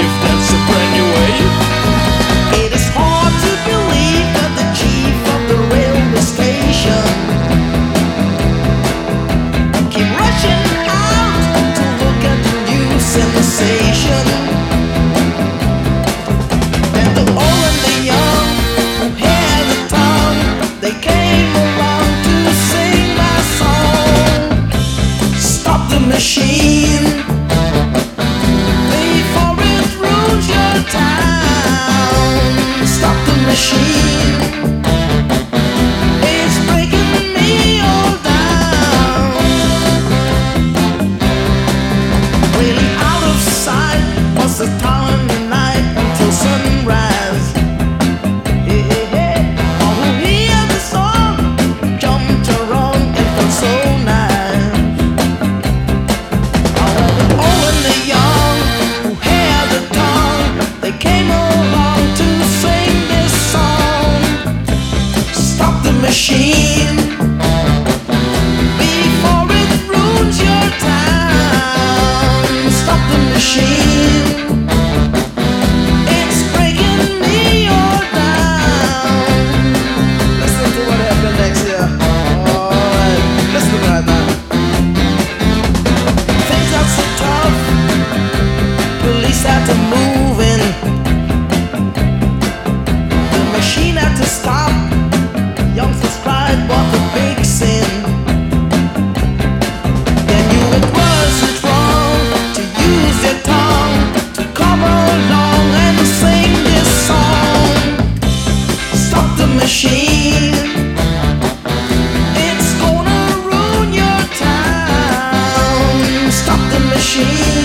if that's a brand new. It is hard to believe that the chief of the railway station came rushing out to look at the new sensation. And the old and the young who had the they came around to sing my song. Stop the machine. machine machine. machine.